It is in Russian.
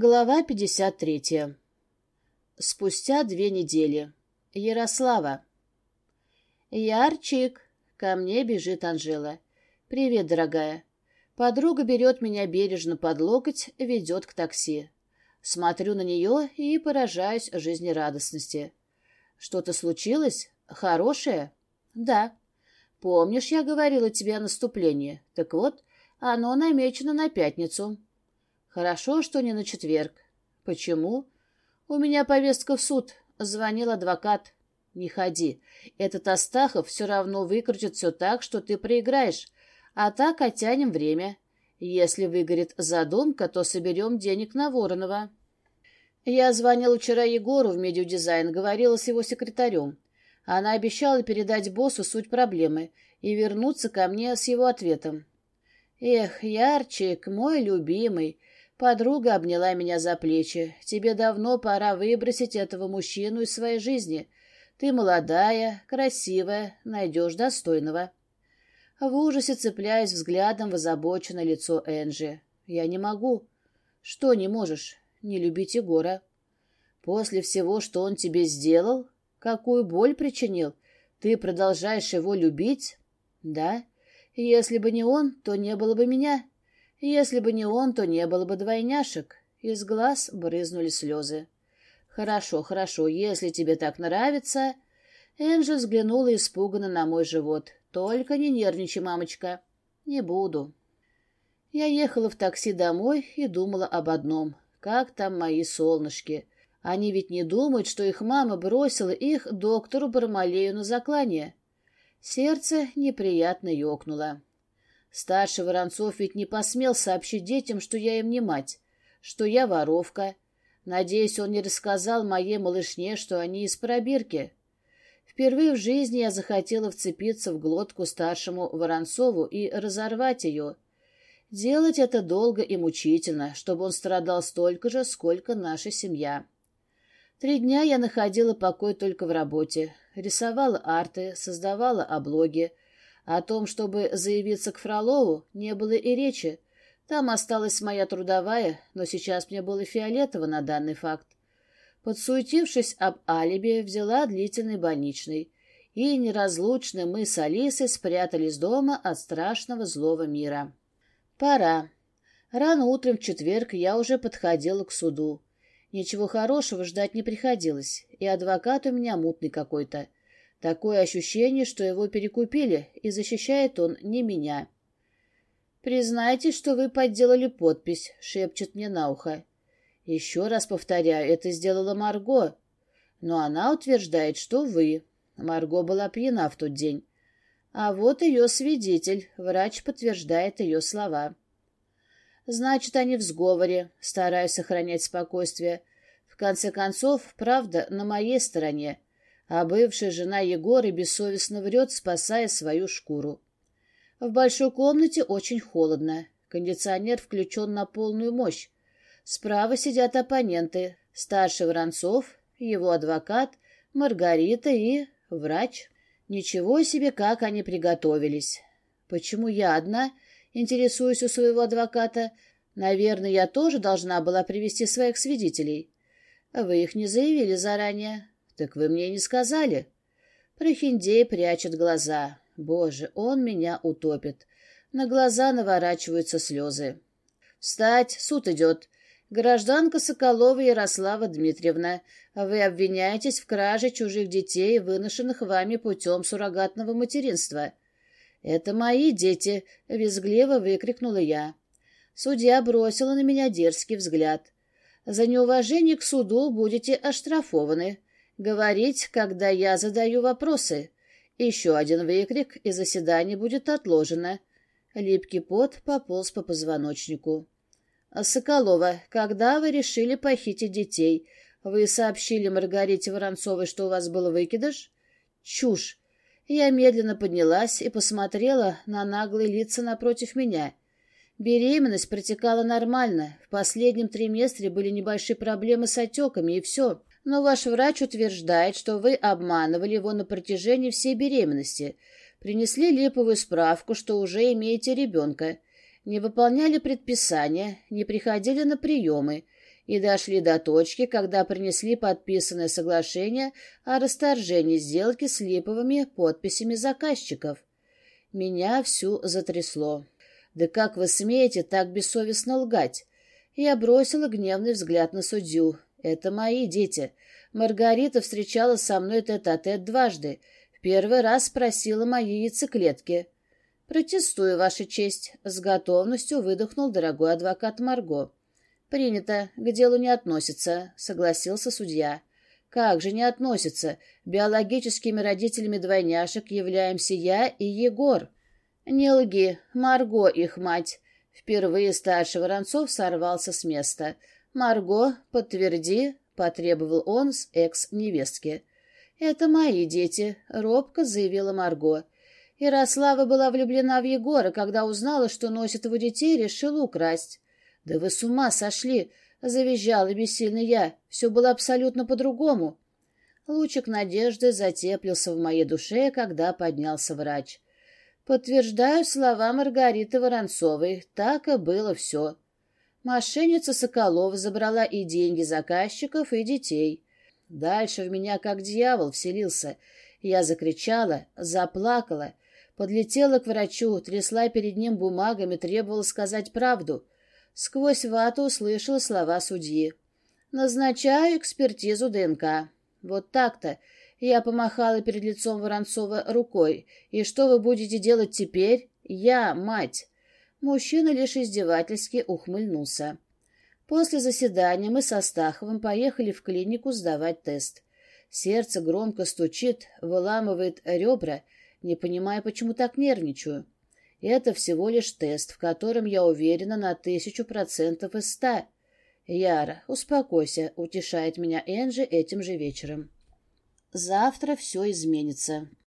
Глава 53. Спустя две недели. Ярослава. «Ярчик!» — ко мне бежит Анжела. «Привет, дорогая». Подруга берет меня бережно под локоть, ведет к такси. Смотрю на нее и поражаюсь жизнерадостности. «Что-то случилось? Хорошее?» «Да». «Помнишь, я говорила тебе о наступлении? Так вот, оно намечено на пятницу». Хорошо, что не на четверг. Почему? У меня повестка в суд. Звонил адвокат. Не ходи. Этот Астахов все равно выкрутит все так, что ты проиграешь. А так оттянем время. Если выгорит задумка, то соберем денег на Воронова. Я звонил вчера Егору в медиадизайн, говорила с его секретарем. Она обещала передать боссу суть проблемы и вернуться ко мне с его ответом. Эх, Ярчик, мой любимый, Подруга обняла меня за плечи. «Тебе давно пора выбросить этого мужчину из своей жизни. Ты молодая, красивая, найдешь достойного». В ужасе цепляюсь взглядом в озабоченное лицо Энджи. «Я не могу». «Что не можешь? Не любить Егора». «После всего, что он тебе сделал? Какую боль причинил? Ты продолжаешь его любить?» «Да. Если бы не он, то не было бы меня». Если бы не он, то не было бы двойняшек. Из глаз брызнули слезы. «Хорошо, хорошо, если тебе так нравится...» Энджи взглянула испуганно на мой живот. «Только не нервничай, мамочка». «Не буду». Я ехала в такси домой и думала об одном. Как там мои солнышки? Они ведь не думают, что их мама бросила их доктору Бармалею на заклание. Сердце неприятно ёкнуло. Старший Воронцов ведь не посмел сообщить детям, что я им не мать, что я воровка. Надеюсь, он не рассказал моей малышне, что они из пробирки. Впервые в жизни я захотела вцепиться в глотку старшему Воронцову и разорвать ее. Делать это долго и мучительно, чтобы он страдал столько же, сколько наша семья. Три дня я находила покой только в работе. Рисовала арты, создавала облоги, о том, чтобы заявиться к Фролову, не было и речи. Там осталась моя трудовая, но сейчас мне было фиолетово на данный факт. Подсуетившись об алиби, взяла длительный больничный. И неразлучно мы с Алисой спрятались дома от страшного злого мира. Пора. Рано утром в четверг я уже подходила к суду. Ничего хорошего ждать не приходилось, и адвокат у меня мутный какой-то. Такое ощущение, что его перекупили, и защищает он не меня. «Признайте, что вы подделали подпись», — шепчет мне на ухо. «Еще раз повторяю, это сделала Марго. Но она утверждает, что вы. Марго была пьяна в тот день. А вот ее свидетель, врач подтверждает ее слова». «Значит, они в сговоре», — стараюсь сохранять спокойствие. «В конце концов, правда на моей стороне» а бывшая жена Егора бессовестно врет, спасая свою шкуру. В большой комнате очень холодно. Кондиционер включен на полную мощь. Справа сидят оппоненты. Старший Воронцов, его адвокат, Маргарита и врач. Ничего себе, как они приготовились. Почему я одна? Интересуюсь у своего адвоката. Наверное, я тоже должна была привести своих свидетелей. Вы их не заявили заранее. «Так вы мне не сказали?» Прохиндей прячет глаза. «Боже, он меня утопит!» На глаза наворачиваются слезы. «Встать! Суд идет!» «Гражданка Соколова Ярослава Дмитриевна, вы обвиняетесь в краже чужих детей, выношенных вами путем суррогатного материнства». «Это мои дети!» — визгливо выкрикнула я. Судья бросила на меня дерзкий взгляд. «За неуважение к суду будете оштрафованы. Говорить, когда я задаю вопросы. Еще один выкрик, и заседание будет отложено. Липкий пот пополз по позвоночнику. «Соколова, когда вы решили похитить детей? Вы сообщили Маргарите Воронцовой, что у вас был выкидыш?» «Чушь!» Я медленно поднялась и посмотрела на наглые лица напротив меня. Беременность протекала нормально. В последнем триместре были небольшие проблемы с отеками, и все. Но ваш врач утверждает, что вы обманывали его на протяжении всей беременности, принесли липовую справку, что уже имеете ребенка, не выполняли предписания, не приходили на приемы, и дошли до точки, когда принесли подписанное соглашение о расторжении сделки с липовыми подписями заказчиков. Меня всю затрясло. «Да как вы смеете так бессовестно лгать?» Я бросила гневный взгляд на судью. «Это мои дети. Маргарита встречалась со мной тет-а-тет -тет дважды. В первый раз спросила мои яйцеклетки». «Протестую, Ваша честь», — с готовностью выдохнул дорогой адвокат Марго. «Принято. К делу не относится», — согласился судья. «Как же не относится? Биологическими родителями двойняшек являемся я и Егор». «Не лги, Марго их мать». Впервые старший Воронцов сорвался с места. «Марго, подтверди», — потребовал он с экс-невестки. «Это мои дети», — робко заявила Марго. Ярослава была влюблена в Егора, когда узнала, что носит его детей, решила украсть. «Да вы с ума сошли!» — завизжала бессильно я. «Все было абсолютно по-другому». Лучик надежды затеплился в моей душе, когда поднялся врач. Подтверждаю слова Маргариты Воронцовой. Так и было все. Мошенница Соколова забрала и деньги заказчиков, и детей. Дальше в меня как дьявол вселился. Я закричала, заплакала, подлетела к врачу, трясла перед ним бумагами, требовала сказать правду — Сквозь вату услышала слова судьи. «Назначаю экспертизу ДНК». Вот так-то. Я помахала перед лицом Воронцова рукой. «И что вы будете делать теперь?» «Я, мать». Мужчина лишь издевательски ухмыльнулся. После заседания мы со Стаховым поехали в клинику сдавать тест. Сердце громко стучит, выламывает ребра, не понимая, почему так нервничаю. Это всего лишь тест, в котором я уверена на тысячу процентов из ста. Яра, успокойся, утешает меня Энджи этим же вечером. Завтра все изменится.